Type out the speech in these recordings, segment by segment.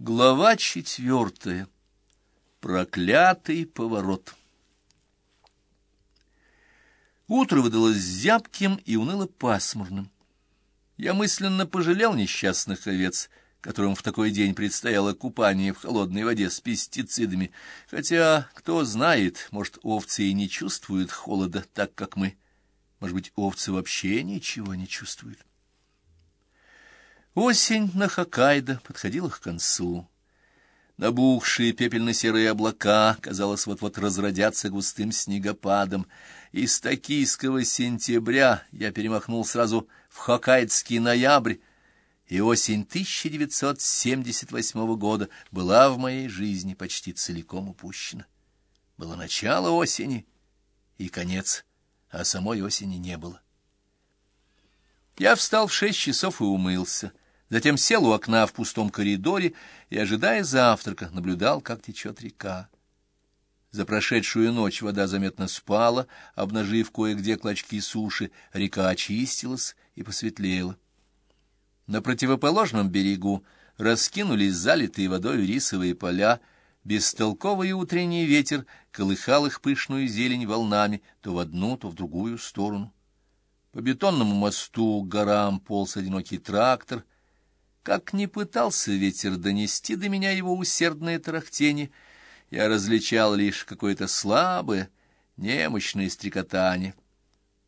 Глава четвертая. Проклятый поворот. Утро выдалось зябким и уныло пасмурным. Я мысленно пожалел несчастных овец, которым в такой день предстояло купание в холодной воде с пестицидами, хотя, кто знает, может, овцы и не чувствуют холода так, как мы. Может быть, овцы вообще ничего не чувствуют. Осень на Хоккайдо подходила к концу. Набухшие пепельно-серые облака, казалось, вот-вот разродятся густым снегопадом. Из токийского сентября я перемахнул сразу в хоккайдский ноябрь, и осень 1978 года была в моей жизни почти целиком упущена. Было начало осени и конец, а самой осени не было. Я встал в шесть часов и умылся — Затем сел у окна в пустом коридоре и, ожидая завтрака, наблюдал, как течет река. За прошедшую ночь вода заметно спала, обнажив кое-где клочки суши, река очистилась и посветлела. На противоположном берегу раскинулись залитые водой рисовые поля, бестолковый утренний ветер колыхал их пышную зелень волнами то в одну, то в другую сторону. По бетонному мосту к горам полз одинокий трактор — как ни пытался ветер донести до меня его усердное тарахтение, я различал лишь какое-то слабое, немощное стрекотание.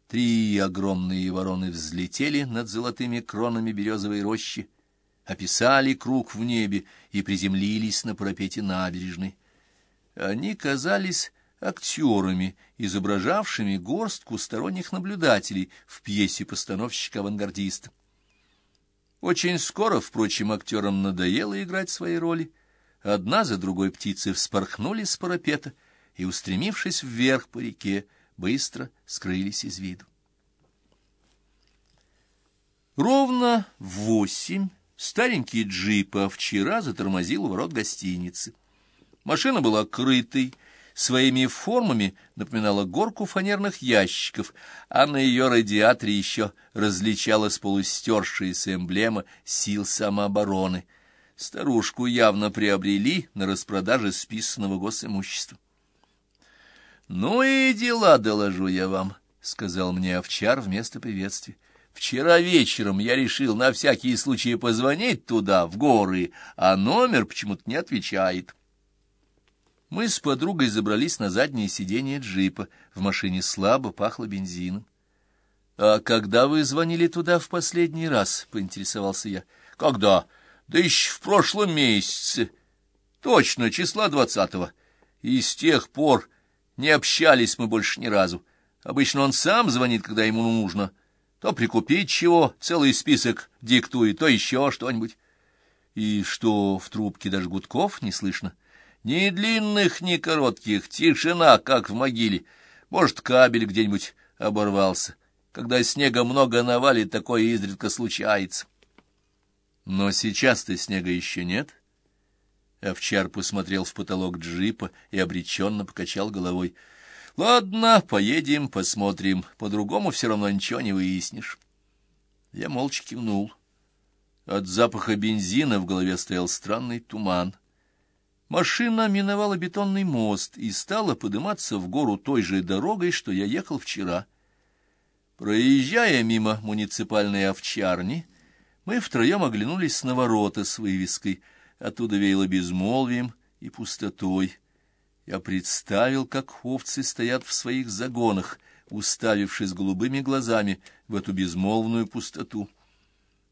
Три огромные вороны взлетели над золотыми кронами березовой рощи, описали круг в небе и приземлились на парапете набережной. Они казались актерами, изображавшими горстку сторонних наблюдателей в пьесе постановщика-авангардиста. Очень скоро, впрочем, актерам надоело играть свои роли. Одна за другой птицы вспорхнули с парапета и, устремившись вверх по реке, быстро скрылись из виду. Ровно в восемь старенький джип а вчера затормозил ворот гостиницы. Машина была крытой, своими формами напоминала горку фанерных ящиков, а на ее радиаторе еще различалась полустершаяся эмблема сил самообороны. Старушку явно приобрели на распродаже списанного госимущества. — Ну и дела, доложу я вам, — сказал мне овчар вместо приветствия. Вчера вечером я решил на всякий случай позвонить туда, в горы, а номер почему-то не отвечает. Мы с подругой забрались на заднее сиденье джипа. В машине слабо пахло бензином. — А когда вы звонили туда в последний раз? — поинтересовался я. — Когда? Да еще в прошлом месяце. Точно, числа двадцатого. И с тех пор не общались мы больше ни разу. Обычно он сам звонит, когда ему нужно. То прикупить чего, целый список диктует, то еще что-нибудь. И что, в трубке даже гудков не слышно? — ни длинных, ни коротких, тишина, как в могиле. Может, кабель где-нибудь оборвался. Когда снега много навалит, такое изредка случается. Но сейчас-то снега еще нет. Овчар посмотрел в потолок джипа и обреченно покачал головой. — Ладно, поедем, посмотрим. По-другому все равно ничего не выяснишь. Я молча кивнул. От запаха бензина в голове стоял странный туман. Машина миновала бетонный мост и стала подниматься в гору той же дорогой, что я ехал вчера. Проезжая мимо муниципальной овчарни, мы втроем оглянулись на ворота с вывеской. Оттуда веяло безмолвием и пустотой. Я представил, как овцы стоят в своих загонах, уставившись голубыми глазами в эту безмолвную пустоту.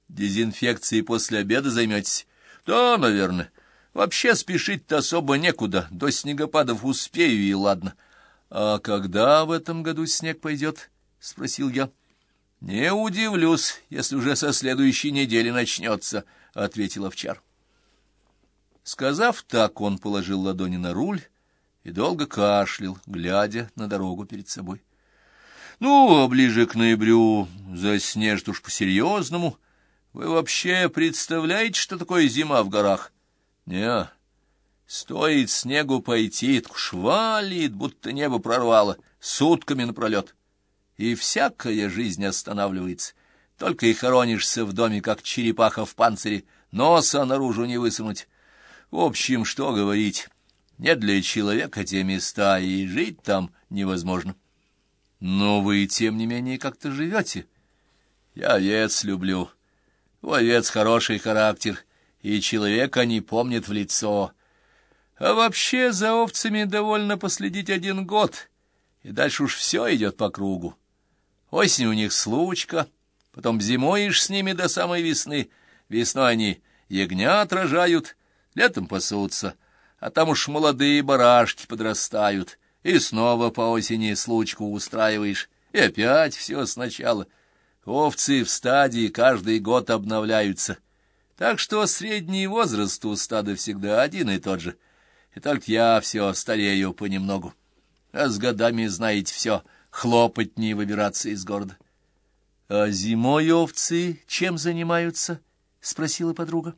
Дезинфекцией после обеда займетесь? Да, наверное. Вообще спешить-то особо некуда, до снегопадов успею и ладно. — А когда в этом году снег пойдет? — спросил я. — Не удивлюсь, если уже со следующей недели начнется, — ответил овчар. Сказав так, он положил ладони на руль и долго кашлял, глядя на дорогу перед собой. — Ну, а ближе к ноябрю заснежит уж по-серьезному. Вы вообще представляете, что такое зима в горах? Не, стоит снегу пойти, так швалит, будто небо прорвало, сутками напролет. И всякая жизнь останавливается. Только и хоронишься в доме, как черепаха в панцире, носа наружу не высунуть. В общем, что говорить, не для человека те места, и жить там невозможно. Но вы, тем не менее, как-то живете. Я овец люблю. У овец хороший характер, и человека не помнит в лицо. А вообще за овцами довольно последить один год, и дальше уж все идет по кругу. Осень у них случка, потом зимоишь с ними до самой весны. Весной они ягнят рожают, летом пасутся, а там уж молодые барашки подрастают, и снова по осени случку устраиваешь, и опять все сначала. Овцы в стадии каждый год обновляются, так что средний возраст у стада всегда один и тот же, и только я все старею понемногу. А с годами, знаете, все — хлопотнее выбираться из города. — А зимой овцы чем занимаются? — спросила подруга.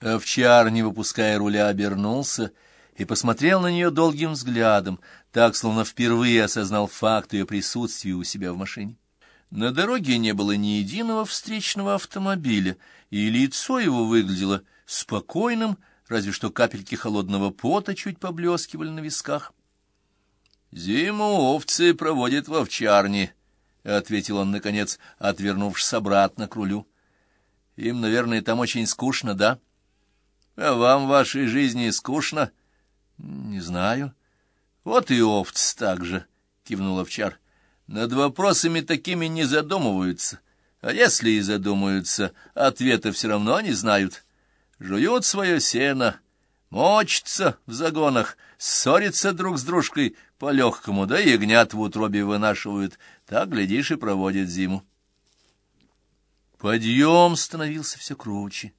Овчар, не выпуская руля, обернулся и посмотрел на нее долгим взглядом, так, словно впервые осознал факт ее присутствия у себя в машине. На дороге не было ни единого встречного автомобиля, и лицо его выглядело спокойным, разве что капельки холодного пота чуть поблескивали на висках. Зиму овцы проводят в овчарне, — ответил он, наконец, отвернувшись обратно к рулю. — Им, наверное, там очень скучно, да? — А вам в вашей жизни скучно? — Не знаю. — Вот и овцы так же, — кивнул овчар. — Над вопросами такими не задумываются. А если и задумаются, ответа все равно не знают. Жуют свое сено, мочатся в загонах, ссорятся друг с дружкой — по-легкому, да ягнят в утробе вынашивают, так, глядишь, и проводят зиму. Подъем становился все круче.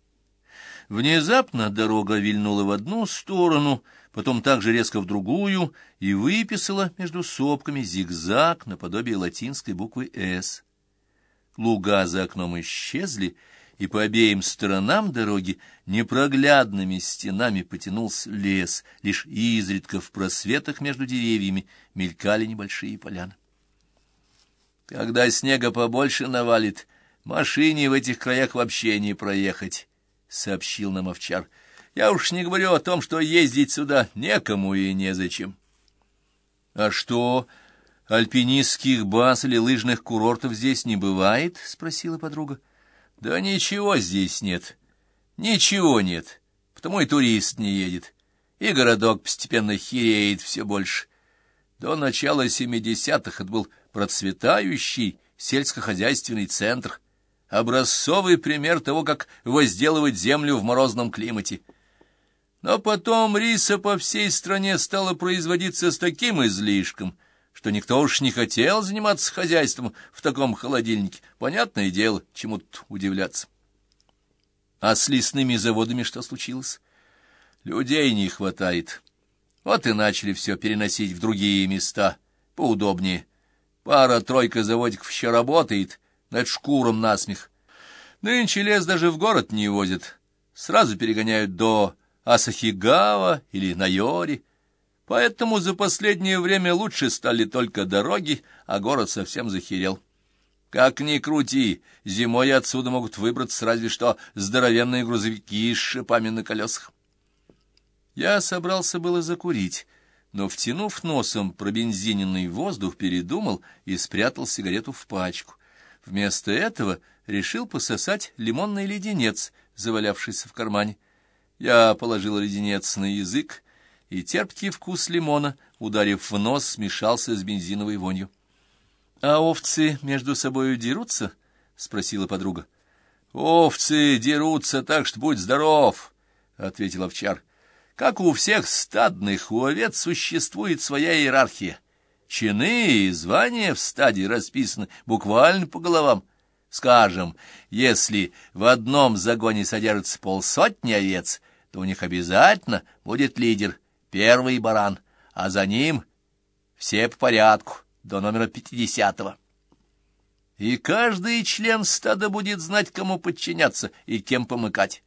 Внезапно дорога вильнула в одну сторону, потом также резко в другую и выписала между сопками зигзаг наподобие латинской буквы «С». Луга за окном исчезли, и по обеим сторонам дороги непроглядными стенами потянулся лес, лишь изредка в просветах между деревьями мелькали небольшие поляны. Когда снега побольше навалит, машине в этих краях вообще не проехать, — сообщил нам овчар. Я уж не говорю о том, что ездить сюда некому и незачем. — А что, альпинистских баз или лыжных курортов здесь не бывает? — спросила подруга. — да ничего здесь нет. Ничего нет. Потому и турист не едет. И городок постепенно хереет все больше. До начала семидесятых это был процветающий сельскохозяйственный центр, образцовый пример того, как возделывать землю в морозном климате. Но потом риса по всей стране стала производиться с таким излишком — что никто уж не хотел заниматься хозяйством в таком холодильнике. Понятное дело, чему тут удивляться. А с лесными заводами что случилось? Людей не хватает. Вот и начали все переносить в другие места, поудобнее. Пара-тройка заводиков еще работает, над шкуром насмех. Нынче лес даже в город не возят. Сразу перегоняют до Асахигава или Найори. Поэтому за последнее время лучше стали только дороги, а город совсем захерел. Как ни крути, зимой отсюда могут выбраться разве что здоровенные грузовики с шипами на колесах. Я собрался было закурить, но, втянув носом пробензиненный воздух, передумал и спрятал сигарету в пачку. Вместо этого решил пососать лимонный леденец, завалявшийся в кармане. Я положил леденец на язык, и терпкий вкус лимона, ударив в нос, смешался с бензиновой вонью. — А овцы между собою дерутся? — спросила подруга. — Овцы дерутся так, что будь здоров, — ответил овчар. — Как у всех стадных, у овец существует своя иерархия. Чины и звания в стаде расписаны буквально по головам. Скажем, если в одном загоне содержится полсотни овец, то у них обязательно будет лидер — первый баран, а за ним все по порядку, до номера пятидесятого. И каждый член стада будет знать, кому подчиняться и кем помыкать.